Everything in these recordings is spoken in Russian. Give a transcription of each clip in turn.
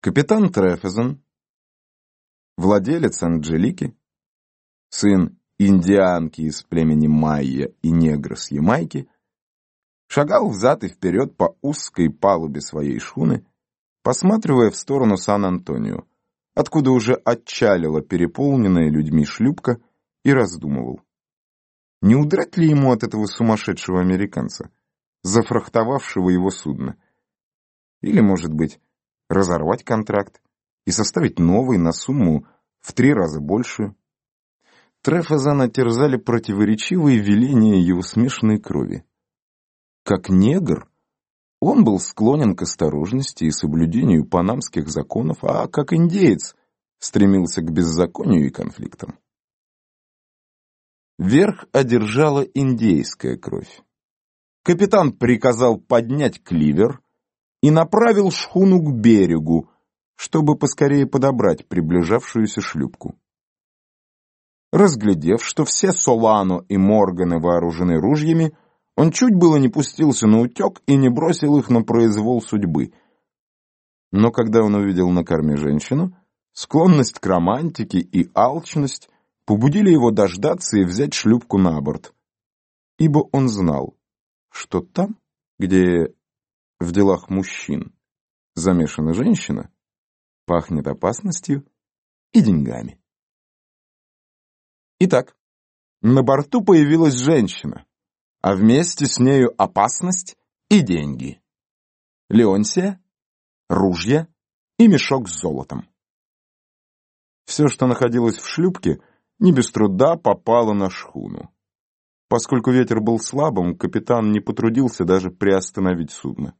Капитан Трефезон, владелец Анджелики, сын индианки из племени Майя и негра с Ямайки, шагал взад и вперед по узкой палубе своей шхуны, посматривая в сторону Сан-Антонио, откуда уже отчалила переполненная людьми шлюпка, и раздумывал. Не удрать ли ему от этого сумасшедшего американца, зафрахтовавшего его судно? Или, может быть, разорвать контракт и составить новый на сумму в три раза большую? Трефазана терзали противоречивые веления его смешанной крови. Как негр, он был склонен к осторожности и соблюдению панамских законов, а как индеец стремился к беззаконию и конфликтам. Верх одержала индейская кровь. Капитан приказал поднять кливер и направил шхуну к берегу, чтобы поскорее подобрать приближавшуюся шлюпку. Разглядев, что все Солано и Морганы вооружены ружьями, он чуть было не пустился на утек и не бросил их на произвол судьбы. Но когда он увидел на корме женщину, склонность к романтике и алчность побудили его дождаться и взять шлюпку на борт. Ибо он знал, что там, где в делах мужчин замешана женщина, пахнет опасностью и деньгами. Итак, на борту появилась женщина, а вместе с нею опасность и деньги. Леонсия, ружья и мешок с золотом. Все, что находилось в шлюпке, не без труда попало на шхуну. Поскольку ветер был слабым, капитан не потрудился даже приостановить судно.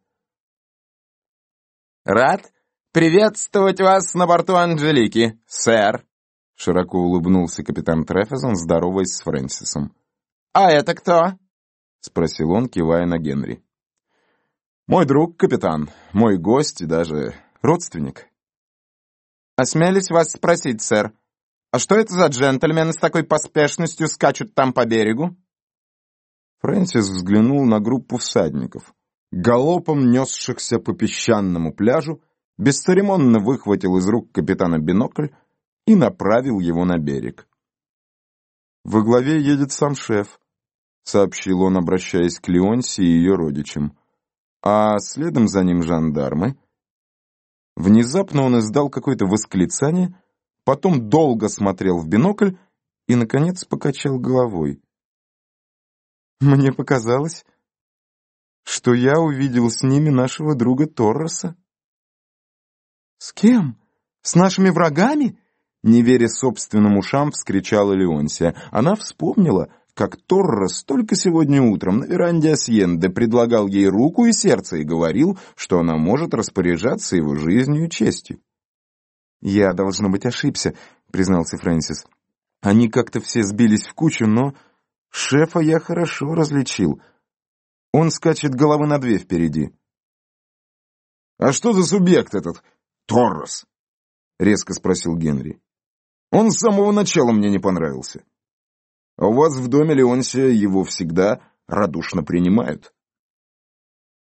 «Рад приветствовать вас на борту Анжелики, сэр!» Широко улыбнулся капитан Трефезон, здороваясь с Фрэнсисом. «А это кто?» — спросил он, кивая на Генри. «Мой друг, капитан, мой гость и даже родственник». «Осмелюсь вас спросить, сэр, а что это за джентльмены с такой поспешностью скачут там по берегу?» Фрэнсис взглянул на группу всадников, галопом несшихся по песчаному пляжу, бесцеремонно выхватил из рук капитана бинокль и направил его на берег. «Во главе едет сам шеф», — сообщил он, обращаясь к Леонси и ее родичам. «А следом за ним жандармы». Внезапно он издал какое-то восклицание — потом долго смотрел в бинокль и, наконец, покачал головой. «Мне показалось, что я увидел с ними нашего друга Торроса». «С кем? С нашими врагами?» Не веря собственным ушам, вскричала Леонсия. Она вспомнила, как Торрос только сегодня утром на веранде Асьенде предлагал ей руку и сердце и говорил, что она может распоряжаться его жизнью и честью. «Я, должно быть, ошибся», — признался Фрэнсис. «Они как-то все сбились в кучу, но шефа я хорошо различил. Он скачет головы на две впереди». «А что за субъект этот Торрос?» — резко спросил Генри. «Он с самого начала мне не понравился. А у вас в доме Леонсия его всегда радушно принимают».